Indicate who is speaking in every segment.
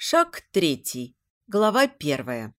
Speaker 1: Шаг третий. Глава первая.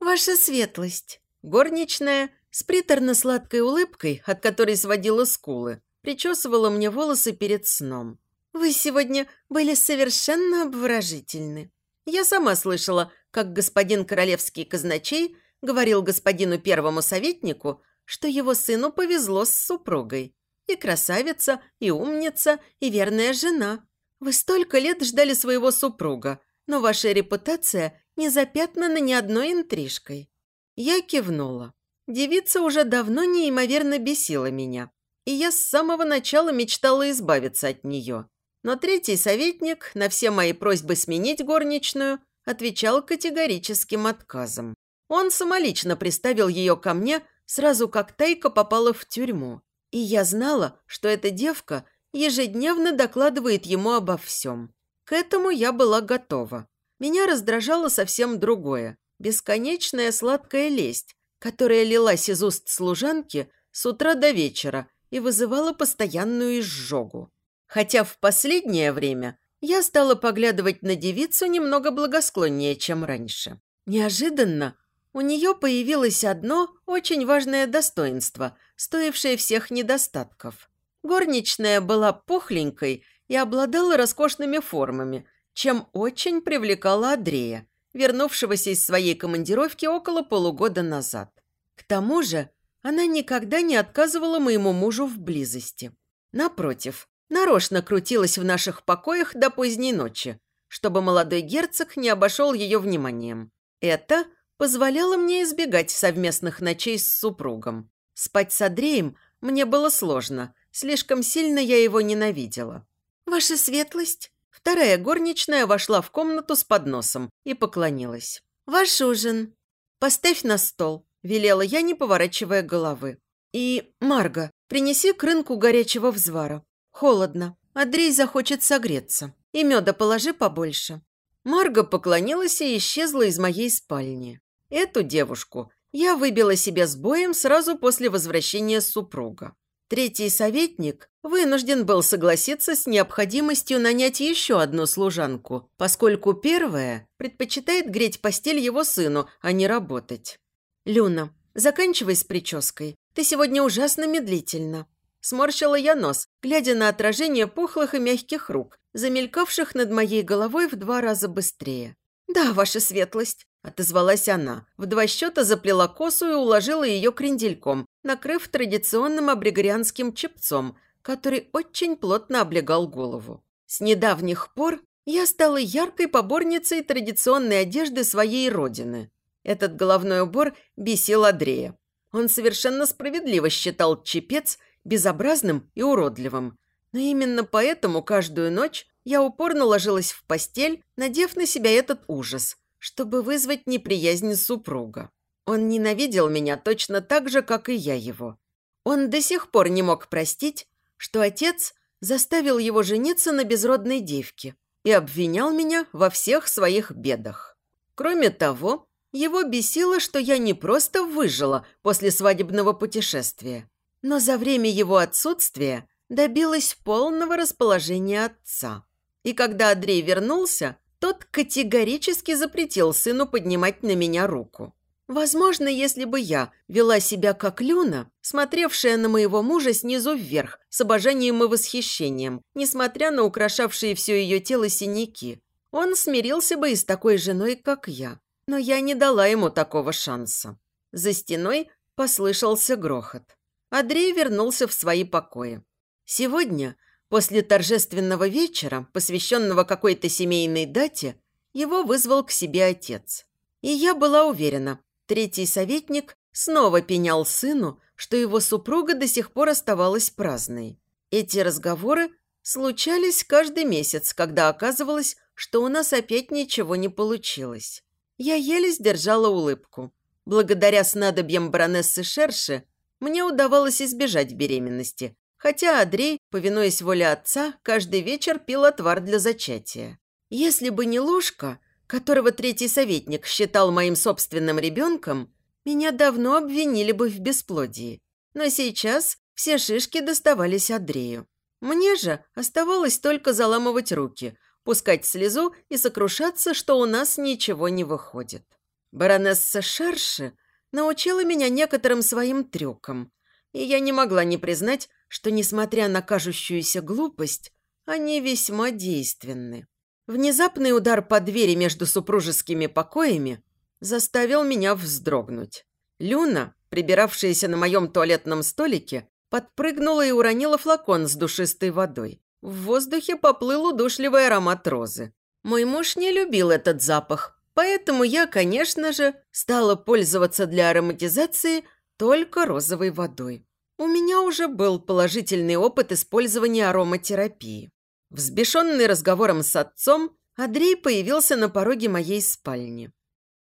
Speaker 2: «Ваша светлость!»
Speaker 1: Горничная с приторно-сладкой улыбкой, от которой сводила скулы, причесывала мне волосы перед сном.
Speaker 2: «Вы сегодня были совершенно обворожительны».
Speaker 1: Я сама слышала, как господин королевский казначей говорил господину первому советнику, что его сыну повезло с супругой. И красавица, и умница, и верная жена. Вы столько лет ждали своего супруга, но ваша репутация не запятнана ни одной интрижкой. Я кивнула. Девица уже давно неимоверно бесила меня, и я с самого начала мечтала избавиться от нее. Но третий советник на все мои просьбы сменить горничную отвечал категорическим отказом. Он самолично приставил ее ко мне сразу как Тайка попала в тюрьму. И я знала, что эта девка ежедневно докладывает ему обо всем. К этому я была готова. Меня раздражало совсем другое. Бесконечная сладкая лесть, которая лилась из уст служанки с утра до вечера и вызывала постоянную изжогу. Хотя в последнее время я стала поглядывать на девицу немного благосклоннее, чем раньше. Неожиданно у нее появилось одно очень важное достоинство, стоившее всех недостатков. Горничная была пухленькой и обладала роскошными формами, чем очень привлекала Андрея, вернувшегося из своей командировки около полугода назад. К тому же она никогда не отказывала моему мужу в близости. Напротив, нарочно крутилась в наших покоях до поздней ночи, чтобы молодой герцог не обошел ее вниманием. Это позволяла мне избегать совместных ночей с супругом. Спать с Андреем мне было сложно, слишком сильно я его ненавидела.
Speaker 2: «Ваша светлость?»
Speaker 1: Вторая горничная вошла в комнату с подносом и поклонилась.
Speaker 2: «Ваш ужин.
Speaker 1: Поставь на стол», – велела я, не поворачивая головы. «И, Марга, принеси к рынку горячего взвара. Холодно. Андрей захочет согреться. И меда положи побольше». Марга поклонилась и исчезла из моей спальни. Эту девушку я выбила себе с боем сразу после возвращения супруга. Третий советник вынужден был согласиться с необходимостью нанять еще одну служанку, поскольку первая предпочитает греть постель его сыну, а не работать. «Люна, заканчивай с прической. Ты сегодня ужасно медлительна». Сморщила я нос, глядя на отражение пухлых и мягких рук, замелькавших над моей головой в два раза быстрее. «Да, ваша светлость», Отозвалась она, в два счета заплела косу и уложила ее крендельком, накрыв традиционным абригорианским чепцом, который очень плотно облегал голову. С недавних пор я стала яркой поборницей традиционной одежды своей родины. Этот головной убор бесил Андрея. Он совершенно справедливо считал чепец безобразным и уродливым. Но именно поэтому каждую ночь я упорно ложилась в постель, надев на себя этот ужас – чтобы вызвать неприязнь супруга. Он ненавидел меня точно так же, как и я его. Он до сих пор не мог простить, что отец заставил его жениться на безродной девке и обвинял меня во всех своих бедах. Кроме того, его бесило, что я не просто выжила после свадебного путешествия, но за время его отсутствия добилась полного расположения отца. И когда Андрей вернулся, тот категорически запретил сыну поднимать на меня руку. Возможно, если бы я вела себя как Люна, смотревшая на моего мужа снизу вверх, с обожанием и восхищением, несмотря на украшавшие все ее тело синяки, он смирился бы и с такой женой, как я. Но я не дала ему такого шанса. За стеной послышался грохот. Андрей вернулся в свои покои. Сегодня После торжественного вечера, посвященного какой-то семейной дате, его вызвал к себе отец. И я была уверена, третий советник снова пенял сыну, что его супруга до сих пор оставалась праздной. Эти разговоры случались каждый месяц, когда оказывалось, что у нас опять ничего не получилось. Я еле сдержала улыбку. Благодаря снадобьям баронессы Шерши мне удавалось избежать беременности, хотя Андрей, повинуясь воле отца, каждый вечер пил отвар для зачатия. Если бы не Лушка, которого третий советник считал моим собственным ребенком, меня давно обвинили бы в бесплодии. Но сейчас все шишки доставались Андрею. Мне же оставалось только заламывать руки, пускать слезу и сокрушаться, что у нас ничего не выходит. Баронесса Шарши научила меня некоторым своим трюкам, и я не могла не признать, что, несмотря на кажущуюся глупость, они весьма действенны. Внезапный удар по двери между супружескими покоями заставил меня вздрогнуть. Люна, прибиравшаяся на моем туалетном столике, подпрыгнула и уронила флакон с душистой водой. В воздухе поплыл удушливый аромат розы. Мой муж не любил этот запах, поэтому я, конечно же, стала пользоваться для ароматизации только розовой водой. У меня уже был положительный опыт использования ароматерапии. Взбешенный разговором с отцом, Андрей появился на пороге моей спальни.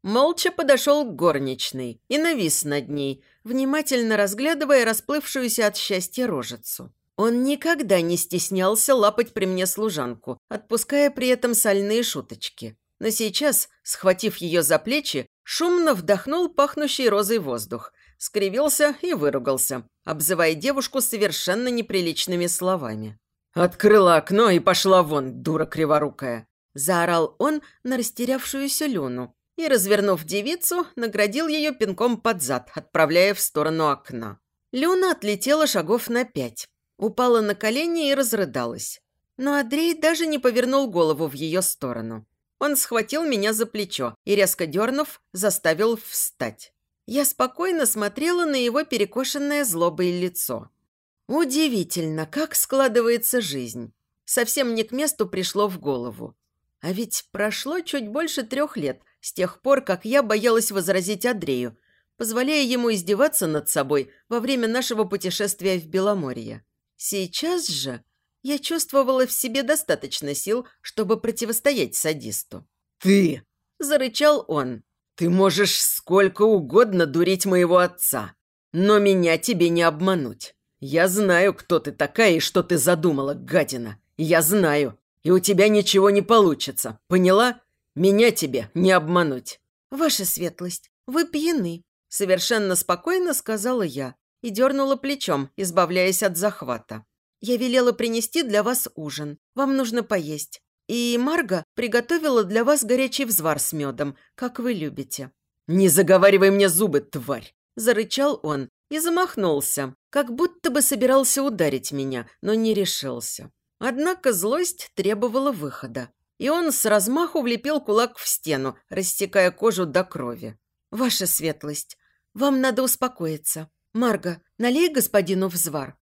Speaker 1: Молча подошел к горничной и навис над ней, внимательно разглядывая расплывшуюся от счастья рожицу. Он никогда не стеснялся лапать при мне служанку, отпуская при этом сальные шуточки. Но сейчас, схватив ее за плечи, шумно вдохнул пахнущий розой воздух, скривился и выругался, обзывая девушку совершенно неприличными словами. «Открыла окно и пошла вон, дура криворукая!» Заорал он на растерявшуюся Люну, и, развернув девицу, наградил ее пинком под зад, отправляя в сторону окна. Люна отлетела шагов на пять, упала на колени и разрыдалась. Но Андрей даже не повернул голову в ее сторону. Он схватил меня за плечо и, резко дернув, заставил встать. Я спокойно смотрела на его перекошенное злобой лицо. Удивительно, как складывается жизнь. Совсем не к месту пришло в голову. А ведь прошло чуть больше трех лет с тех пор, как я боялась возразить Андрею, позволяя ему издеваться над собой во время нашего путешествия в Беломорье. Сейчас же я чувствовала в себе достаточно сил, чтобы противостоять садисту.
Speaker 3: «Ты!»
Speaker 1: – зарычал он.
Speaker 3: «Ты можешь сколько угодно дурить моего отца, но меня тебе не обмануть. Я знаю, кто ты такая и что ты задумала, гадина. Я знаю, и у тебя ничего не получится, поняла? Меня тебе не обмануть».
Speaker 1: «Ваша светлость, вы пьяны», – совершенно спокойно сказала я и дернула плечом, избавляясь от захвата. «Я велела принести для вас ужин. Вам нужно поесть. И Марга приготовила для вас горячий взвар с медом, как вы любите».
Speaker 3: «Не заговаривай мне зубы, тварь!»
Speaker 1: – зарычал он и замахнулся, как будто бы собирался ударить меня, но не решился. Однако злость требовала выхода и он с размаху влепил кулак в стену, растекая кожу до крови. «Ваша светлость, вам надо успокоиться. Марга, налей господину взвар».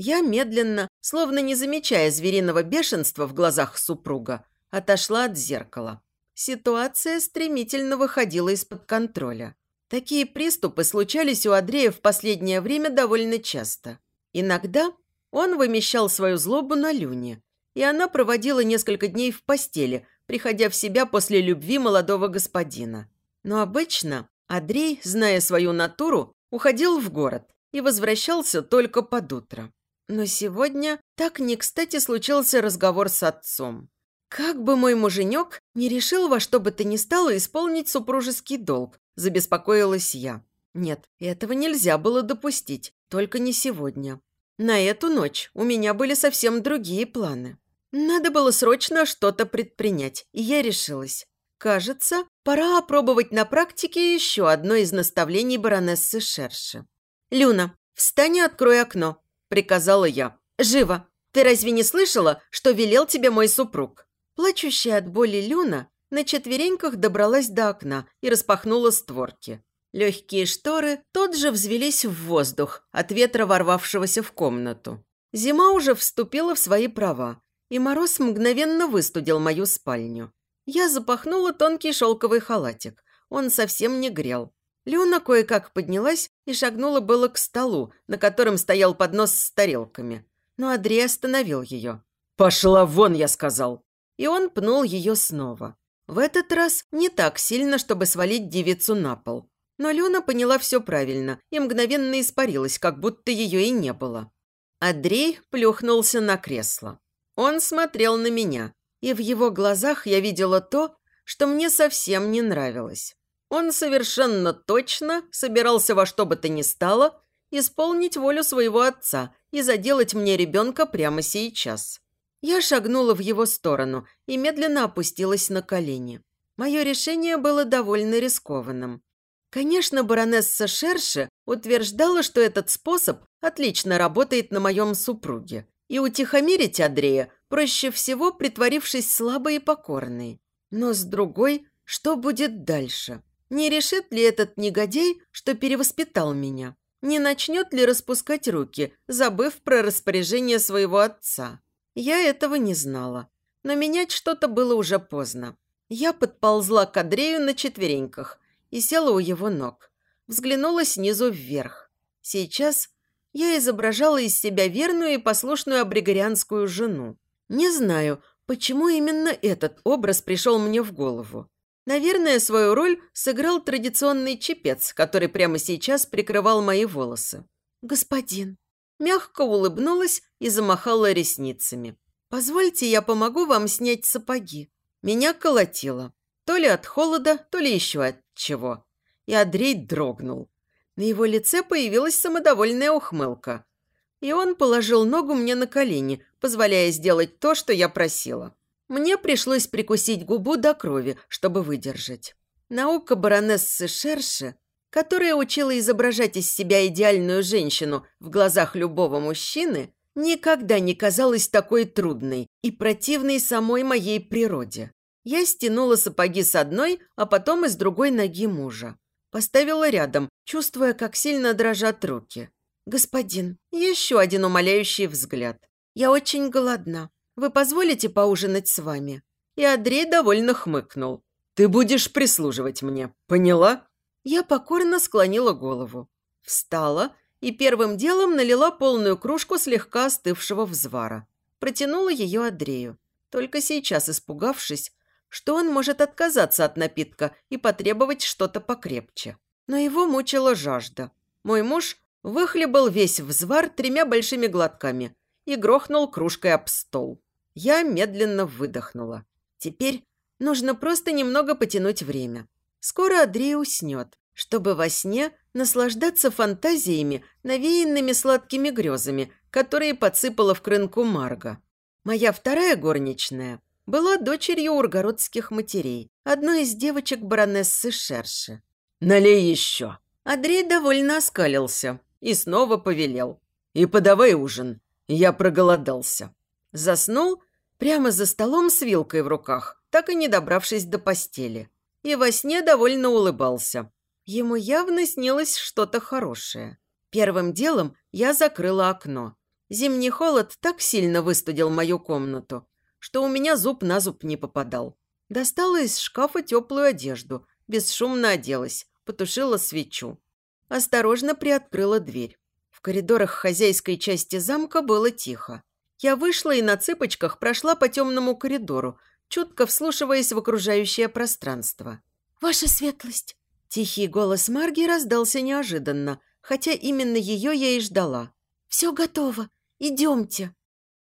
Speaker 1: Я медленно, словно не замечая звериного бешенства в глазах супруга, отошла от зеркала. Ситуация стремительно выходила из-под контроля. Такие приступы случались у Андрея в последнее время довольно часто. Иногда он вымещал свою злобу на Люне, и она проводила несколько дней в постели, приходя в себя после любви молодого господина. Но обычно Андрей, зная свою натуру, уходил в город и возвращался только под утро. Но сегодня так не кстати случился разговор с отцом. Как бы мой муженек не решил во что бы то ни стало исполнить супружеский долг, забеспокоилась я. Нет, этого нельзя было допустить, только не сегодня. На эту ночь у меня были совсем другие планы. Надо было срочно что-то предпринять, и я решилась. Кажется, пора опробовать на практике еще одно из наставлений баронессы Шерши. «Люна, встань и открой окно», – приказала я. «Живо! Ты разве не слышала, что велел тебе мой супруг?» Плачущая от боли Люна на четвереньках добралась до окна и распахнула створки. Легкие шторы тут же взвелись в воздух от ветра, ворвавшегося в комнату. Зима уже вступила в свои права, и мороз мгновенно выстудил мою спальню. Я запахнула тонкий шелковый халатик. Он совсем не грел. Люна кое-как поднялась и шагнула было к столу, на котором стоял поднос с тарелками. Но Андрей остановил ее.
Speaker 3: «Пошла вон, я сказал!»
Speaker 1: И он пнул ее снова. В этот раз не так сильно, чтобы свалить девицу на пол. Но Люна поняла все правильно и мгновенно испарилась, как будто ее и не было. Андрей плюхнулся на кресло. Он смотрел на меня, и в его глазах я видела то, что мне совсем не нравилось. Он совершенно точно собирался во что бы то ни стало исполнить волю своего отца и заделать мне ребенка прямо сейчас. Я шагнула в его сторону и медленно опустилась на колени. Мое решение было довольно рискованным. Конечно, баронесса Шерше утверждала, что этот способ отлично работает на моем супруге. И утихомирить Андрея проще всего, притворившись слабой и покорной. Но с другой, что будет дальше? Не решит ли этот негодяй, что перевоспитал меня? Не начнет ли распускать руки, забыв про распоряжение своего отца? Я этого не знала. Но менять что-то было уже поздно. Я подползла к Андрею на четвереньках и села у его ног. Взглянула снизу вверх. Сейчас я изображала из себя верную и послушную абригорианскую жену. Не знаю, почему именно этот образ пришел мне в голову. Наверное, свою роль сыграл традиционный чепец, который прямо сейчас прикрывал мои волосы. «Господин». Мягко улыбнулась и замахала ресницами. «Позвольте, я помогу вам снять сапоги». Меня колотило. То ли от холода, то ли еще от чего. И Андрей дрогнул. На его лице появилась самодовольная ухмылка. И он положил ногу мне на колени, позволяя сделать то, что я просила. Мне пришлось прикусить губу до крови, чтобы выдержать. Наука баронессы Шерши, которая учила изображать из себя идеальную женщину в глазах любого мужчины, никогда не казалась такой трудной и противной самой моей природе. Я стянула сапоги с одной, а потом и с другой ноги мужа. Поставила рядом, чувствуя, как сильно дрожат руки. «Господин, еще один умоляющий взгляд. Я очень голодна. Вы позволите поужинать с вами?» И Андрей довольно хмыкнул. «Ты будешь прислуживать мне, поняла?» Я покорно склонила голову. Встала и первым делом налила полную кружку слегка остывшего взвара. Протянула ее Андрею. Только сейчас испугавшись, что он может отказаться от напитка и потребовать что-то покрепче. Но его мучила жажда. Мой муж выхлебал весь взвар тремя большими глотками и грохнул кружкой об стол. Я медленно выдохнула. Теперь нужно просто немного потянуть время. Скоро Андрей уснет, чтобы во сне наслаждаться фантазиями, навеянными сладкими грезами, которые подсыпала в крынку Марга. Моя вторая горничная была дочерью ургородских матерей, одной из девочек баронессы Шерши. «Налей еще!» Андрей довольно оскалился и снова повелел. «И подавай ужин, я проголодался». Заснул Прямо за столом с вилкой в руках, так и не добравшись до постели. И во сне довольно улыбался. Ему явно снилось что-то хорошее. Первым делом я закрыла окно. Зимний холод так сильно выстудил мою комнату, что у меня зуб на зуб не попадал. Достала из шкафа теплую одежду, бесшумно оделась, потушила свечу. Осторожно приоткрыла дверь. В коридорах хозяйской части замка было тихо. Я вышла и на цыпочках прошла по темному коридору, чутко вслушиваясь в окружающее пространство.
Speaker 2: «Ваша светлость!»
Speaker 1: Тихий голос Марги раздался неожиданно, хотя именно ее я и ждала.
Speaker 2: «Все готово. Идемте!»